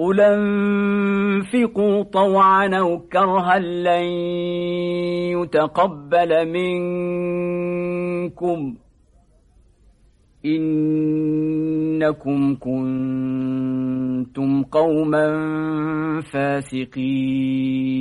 قل انفقوا طوعا أو كرها لن يتقبل منكم إنكم كنتم قوما فاسقين